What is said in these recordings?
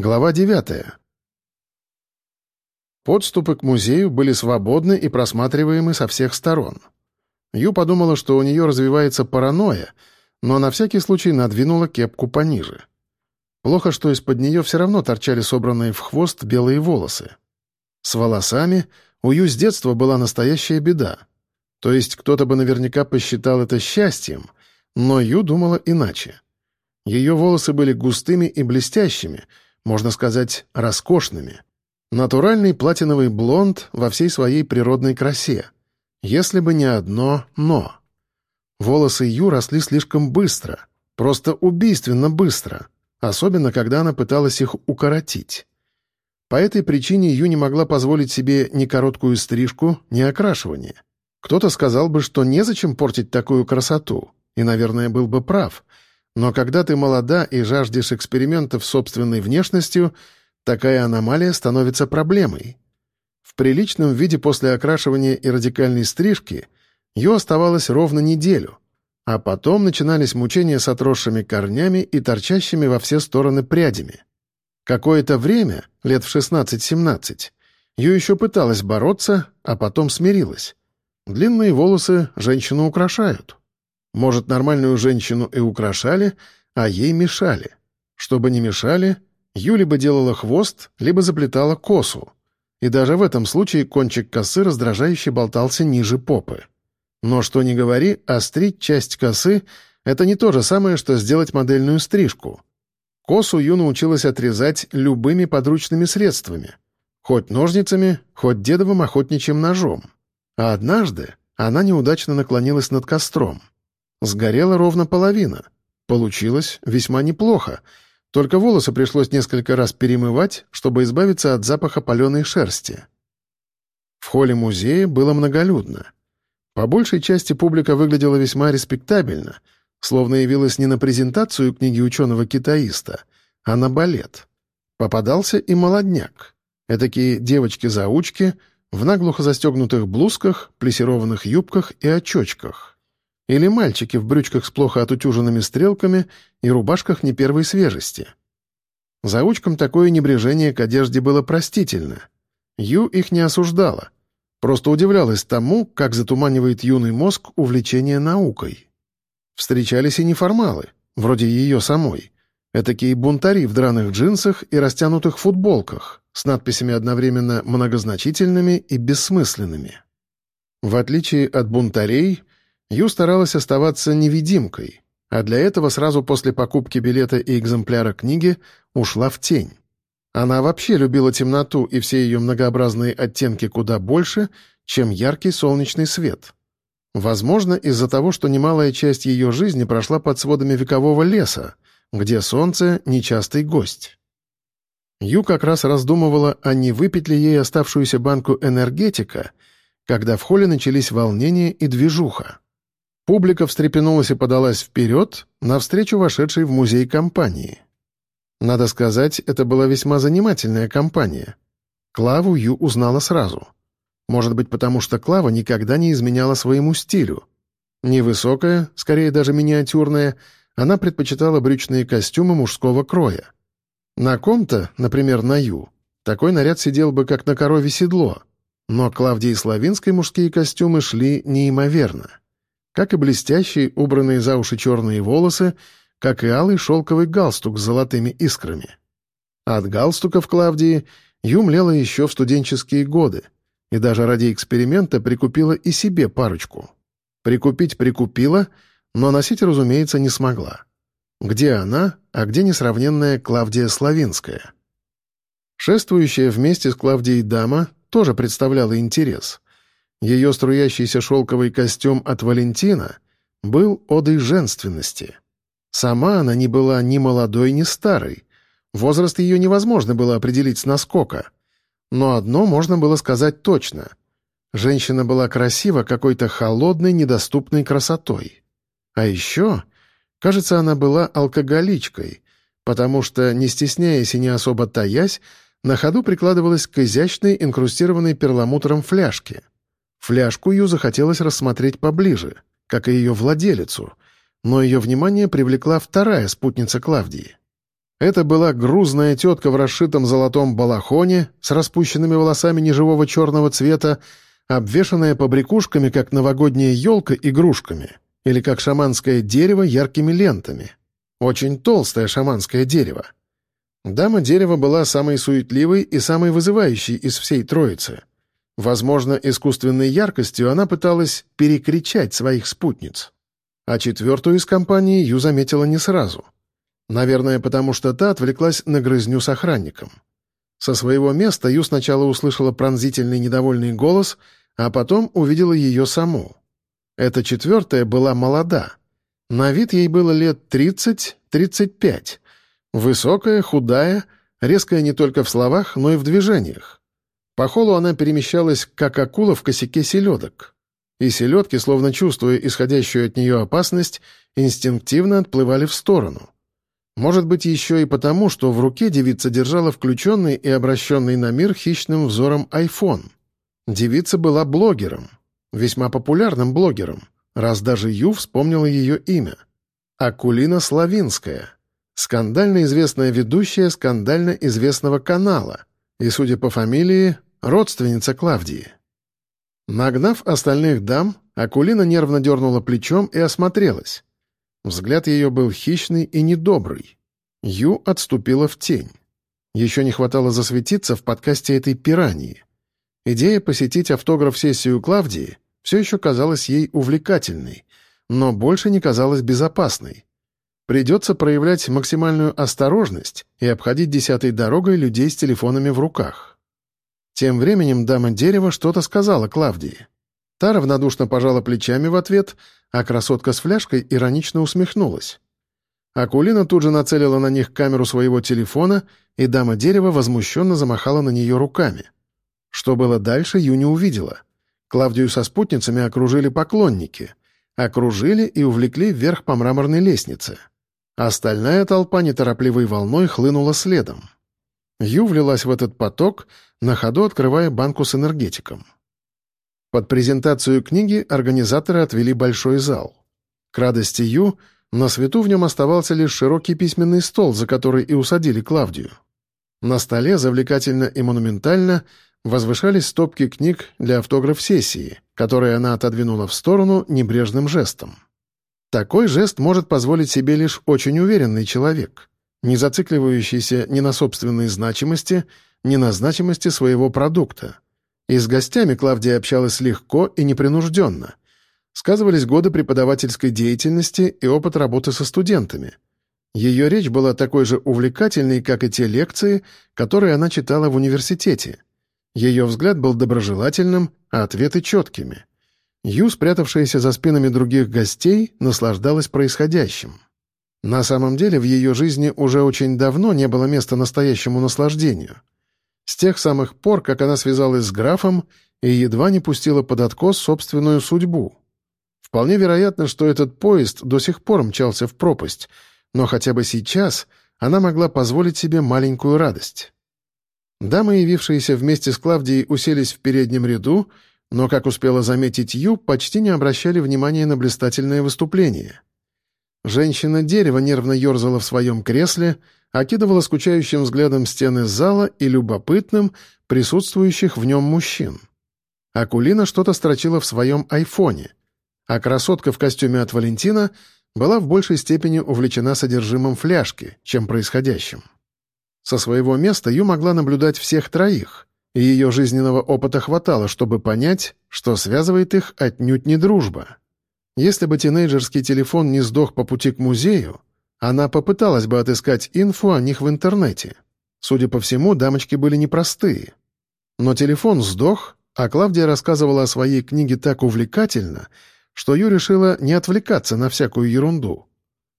Глава 9. Подступы к музею были свободны и просматриваемы со всех сторон. Ю подумала, что у нее развивается паранойя, но на всякий случай надвинула кепку пониже. Плохо, что из-под нее все равно торчали собранные в хвост белые волосы. С волосами у Ю с детства была настоящая беда. То есть кто-то бы наверняка посчитал это счастьем, но Ю думала иначе. Ее волосы были густыми и блестящими — можно сказать, роскошными. Натуральный платиновый блонд во всей своей природной красе. Если бы не одно «но». Волосы Ю росли слишком быстро, просто убийственно быстро, особенно когда она пыталась их укоротить. По этой причине Ю не могла позволить себе ни короткую стрижку, ни окрашивание. Кто-то сказал бы, что незачем портить такую красоту, и, наверное, был бы прав — но когда ты молода и жаждешь экспериментов собственной внешностью, такая аномалия становится проблемой. В приличном виде после окрашивания и радикальной стрижки ее оставалось ровно неделю, а потом начинались мучения с отросшими корнями и торчащими во все стороны прядями. Какое-то время, лет в 16-17, Ю еще пыталась бороться, а потом смирилась. Длинные волосы женщину украшают. Может, нормальную женщину и украшали, а ей мешали. Чтобы не мешали, Ю либо делала хвост, либо заплетала косу. И даже в этом случае кончик косы раздражающе болтался ниже попы. Но что ни говори, острить часть косы — это не то же самое, что сделать модельную стрижку. Косу Ю научилась отрезать любыми подручными средствами. Хоть ножницами, хоть дедовым охотничьим ножом. А однажды она неудачно наклонилась над костром. Сгорела ровно половина. Получилось весьма неплохо. Только волосы пришлось несколько раз перемывать, чтобы избавиться от запаха паленой шерсти. В холле музея было многолюдно. По большей части публика выглядела весьма респектабельно, словно явилась не на презентацию книги ученого-китаиста, а на балет. Попадался и молодняк. Этакие девочки-заучки в наглухо застегнутых блузках, плесированных юбках и очочках. Или мальчики в брючках с плохо отутюженными стрелками и рубашках не первой свежести. Заучкам такое небрежение к одежде было простительно. Ю их не осуждала. Просто удивлялась тому, как затуманивает юный мозг увлечение наукой. Встречались и неформалы, вроде ее самой. Этакие бунтари в драных джинсах и растянутых футболках, с надписями одновременно многозначительными и бессмысленными. В отличие от бунтарей, Ю старалась оставаться невидимкой, а для этого сразу после покупки билета и экземпляра книги ушла в тень. Она вообще любила темноту и все ее многообразные оттенки куда больше, чем яркий солнечный свет. Возможно, из-за того, что немалая часть ее жизни прошла под сводами векового леса, где солнце — нечастый гость. Ю как раз раздумывала, а не выпить ли ей оставшуюся банку энергетика, когда в холле начались волнения и движуха. Публика встрепенулась и подалась вперед, навстречу вошедшей в музей компании. Надо сказать, это была весьма занимательная компания. Клаву Ю узнала сразу. Может быть, потому что Клава никогда не изменяла своему стилю. Невысокая, скорее даже миниатюрная, она предпочитала брючные костюмы мужского кроя. На ком-то, например, на Ю, такой наряд сидел бы как на корове седло, но Клавдии Славинской мужские костюмы шли неимоверно как и блестящие, убранные за уши черные волосы, как и алый шелковый галстук с золотыми искрами. От галстука в Клавдии Ю млела еще в студенческие годы, и даже ради эксперимента прикупила и себе парочку. Прикупить прикупила, но носить, разумеется, не смогла. Где она, а где несравненная Клавдия Славинская? Шествующая вместе с Клавдией дама тоже представляла интерес — ее струящийся шелковый костюм от Валентина был одой женственности. Сама она не была ни молодой, ни старой. Возраст ее невозможно было определить с наскока. Но одно можно было сказать точно. Женщина была красива какой-то холодной, недоступной красотой. А еще, кажется, она была алкоголичкой, потому что, не стесняясь и не особо таясь, на ходу прикладывалась к изящной, инкрустированной перламутром фляжке — Фляжку Ю захотелось рассмотреть поближе, как и ее владелицу, но ее внимание привлекла вторая спутница Клавдии. Это была грузная тетка в расшитом золотом балахоне с распущенными волосами неживого черного цвета, обвешанная побрякушками, как новогодняя елка, игрушками, или как шаманское дерево яркими лентами. Очень толстое шаманское дерево. Дама дерева была самой суетливой и самой вызывающей из всей троицы. Возможно, искусственной яркостью она пыталась перекричать своих спутниц. А четвертую из компании Ю заметила не сразу. Наверное, потому что та отвлеклась на грызню с охранником. Со своего места Ю сначала услышала пронзительный недовольный голос, а потом увидела ее саму. Эта четвертая была молода. На вид ей было лет 30-35. Высокая, худая, резкая не только в словах, но и в движениях. По холу она перемещалась, как акула в косяке селедок. И селедки, словно чувствуя исходящую от нее опасность, инстинктивно отплывали в сторону. Может быть, еще и потому, что в руке девица держала включенный и обращенный на мир хищным взором iPhone. Девица была блогером, весьма популярным блогером, раз даже Ю вспомнила ее имя. Акулина Славинская, скандально известная ведущая скандально известного канала и, судя по фамилии, родственница Клавдии. Нагнав остальных дам, Акулина нервно дернула плечом и осмотрелась. Взгляд ее был хищный и недобрый. Ю отступила в тень. Еще не хватало засветиться в подкасте этой пираньи. Идея посетить автограф-сессию Клавдии все еще казалась ей увлекательной, но больше не казалась безопасной. Придется проявлять максимальную осторожность и обходить десятой дорогой людей с телефонами в руках. Тем временем дама дерева что-то сказала Клавдии. Та равнодушно пожала плечами в ответ, а красотка с фляжкой иронично усмехнулась. Акулина тут же нацелила на них камеру своего телефона, и дама дерева возмущенно замахала на нее руками. Что было дальше, Ю не увидела. Клавдию со спутницами окружили поклонники. Окружили и увлекли вверх по мраморной лестнице. Остальная толпа неторопливой волной хлынула следом. Ю влилась в этот поток, на ходу открывая банку с энергетиком. Под презентацию книги организаторы отвели большой зал. К радости Ю, на свету в нем оставался лишь широкий письменный стол, за который и усадили Клавдию. На столе, завлекательно и монументально, возвышались стопки книг для автограф-сессии, которые она отодвинула в сторону небрежным жестом. Такой жест может позволить себе лишь очень уверенный человек не зацикливающийся ни на собственной значимости, ни на значимости своего продукта. И с гостями Клавдия общалась легко и непринужденно. Сказывались годы преподавательской деятельности и опыт работы со студентами. Ее речь была такой же увлекательной, как и те лекции, которые она читала в университете. Ее взгляд был доброжелательным, а ответы четкими. Ю, спрятавшаяся за спинами других гостей, наслаждалась происходящим. На самом деле в ее жизни уже очень давно не было места настоящему наслаждению. С тех самых пор, как она связалась с графом и едва не пустила под откос собственную судьбу. Вполне вероятно, что этот поезд до сих пор мчался в пропасть, но хотя бы сейчас она могла позволить себе маленькую радость. Дамы, явившиеся вместе с Клавдией, уселись в переднем ряду, но, как успела заметить Ю, почти не обращали внимания на блистательное выступление — Женщина-дерево нервно ерзала в своем кресле, окидывала скучающим взглядом стены зала и любопытным, присутствующих в нем мужчин. Акулина что-то строчила в своем айфоне, а красотка в костюме от Валентина была в большей степени увлечена содержимым фляжки, чем происходящим. Со своего места Ю могла наблюдать всех троих, и ее жизненного опыта хватало, чтобы понять, что связывает их отнюдь не дружба. Если бы тинейджерский телефон не сдох по пути к музею, она попыталась бы отыскать инфу о них в интернете. Судя по всему, дамочки были непростые. Но телефон сдох, а Клавдия рассказывала о своей книге так увлекательно, что Ю решила не отвлекаться на всякую ерунду.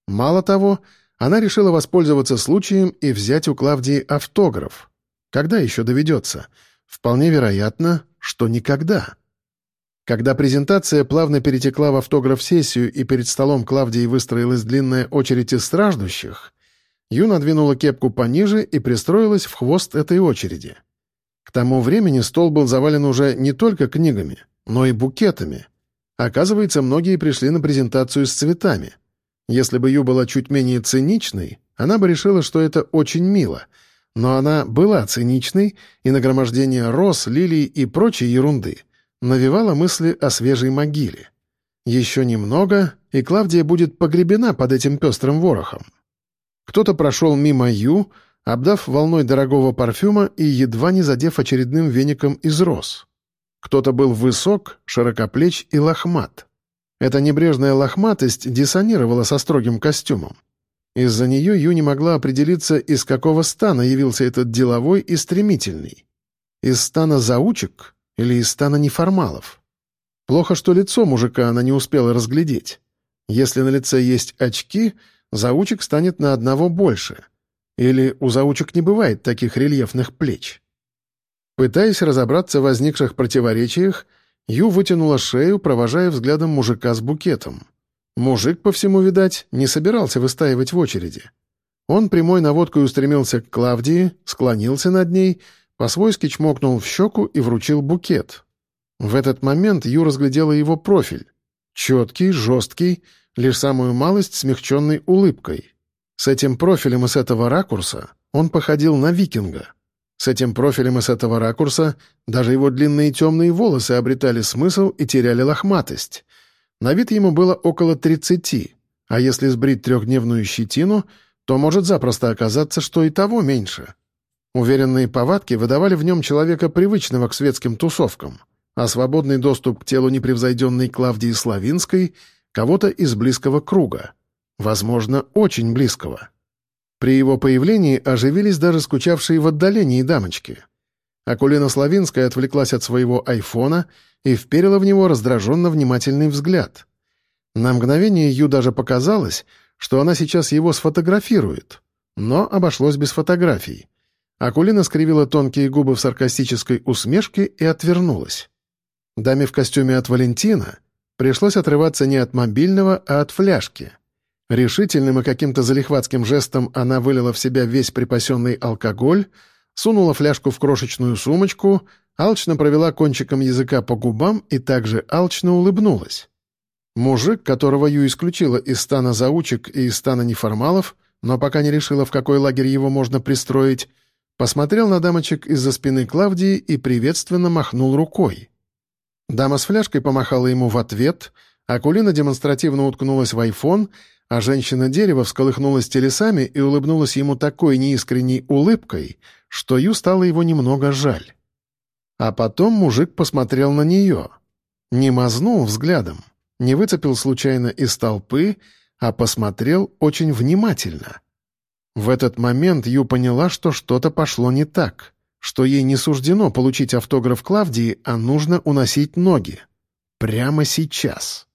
Мало того, она решила воспользоваться случаем и взять у Клавдии автограф. Когда еще доведется? Вполне вероятно, что никогда. Когда презентация плавно перетекла в автограф-сессию и перед столом Клавдии выстроилась длинная очередь из страждущих, Ю надвинула кепку пониже и пристроилась в хвост этой очереди. К тому времени стол был завален уже не только книгами, но и букетами. Оказывается, многие пришли на презентацию с цветами. Если бы Ю была чуть менее циничной, она бы решила, что это очень мило, но она была циничной, и нагромождение роз, лилий и прочей ерунды навевало мысли о свежей могиле. Еще немного, и Клавдия будет погребена под этим пестрым ворохом. Кто-то прошел мимо Ю, обдав волной дорогого парфюма и едва не задев очередным веником из роз. Кто-то был высок, широкоплеч и лохмат. Эта небрежная лохматость диссонировала со строгим костюмом. Из-за нее Ю не могла определиться, из какого стана явился этот деловой и стремительный. Из стана заучек или из стана неформалов? Плохо, что лицо мужика она не успела разглядеть. Если на лице есть очки, заучек станет на одного больше. Или у заучек не бывает таких рельефных плеч. Пытаясь разобраться в возникших противоречиях, Ю вытянула шею, провожая взглядом мужика с букетом. Мужик, по всему видать, не собирался выстаивать в очереди. Он прямой наводкой устремился к Клавдии, склонился над ней, по-свойски чмокнул в щеку и вручил букет. В этот момент Ю разглядела его профиль. Четкий, жесткий, лишь самую малость смягченной улыбкой. С этим профилем и с этого ракурса он походил на викинга — с этим профилем и с этого ракурса даже его длинные темные волосы обретали смысл и теряли лохматость. На вид ему было около тридцати, а если сбрить трехдневную щетину, то может запросто оказаться, что и того меньше. Уверенные повадки выдавали в нем человека привычного к светским тусовкам, а свободный доступ к телу непревзойденной Клавдии Славинской — кого-то из близкого круга. Возможно, очень близкого. При его появлении оживились даже скучавшие в отдалении дамочки. Акулина Славинская отвлеклась от своего айфона и вперила в него раздраженно внимательный взгляд. На мгновение Ю даже показалось, что она сейчас его сфотографирует, но обошлось без фотографий. Акулина скривила тонкие губы в саркастической усмешке и отвернулась. Даме в костюме от Валентина пришлось отрываться не от мобильного, а от фляжки — Решительным и каким-то залихватским жестом она вылила в себя весь припасенный алкоголь, сунула фляжку в крошечную сумочку, алчно провела кончиком языка по губам и также алчно улыбнулась. Мужик, которого Ю исключила из стана заучек и из стана неформалов, но пока не решила, в какой лагерь его можно пристроить, посмотрел на дамочек из-за спины Клавдии и приветственно махнул рукой. Дама с фляжкой помахала ему в ответ, Акулина демонстративно уткнулась в айфон — а женщина-дерево всколыхнулась телесами и улыбнулась ему такой неискренней улыбкой, что Ю стало его немного жаль. А потом мужик посмотрел на нее. Не мазнул взглядом, не выцепил случайно из толпы, а посмотрел очень внимательно. В этот момент Ю поняла, что что-то пошло не так, что ей не суждено получить автограф Клавдии, а нужно уносить ноги. Прямо сейчас.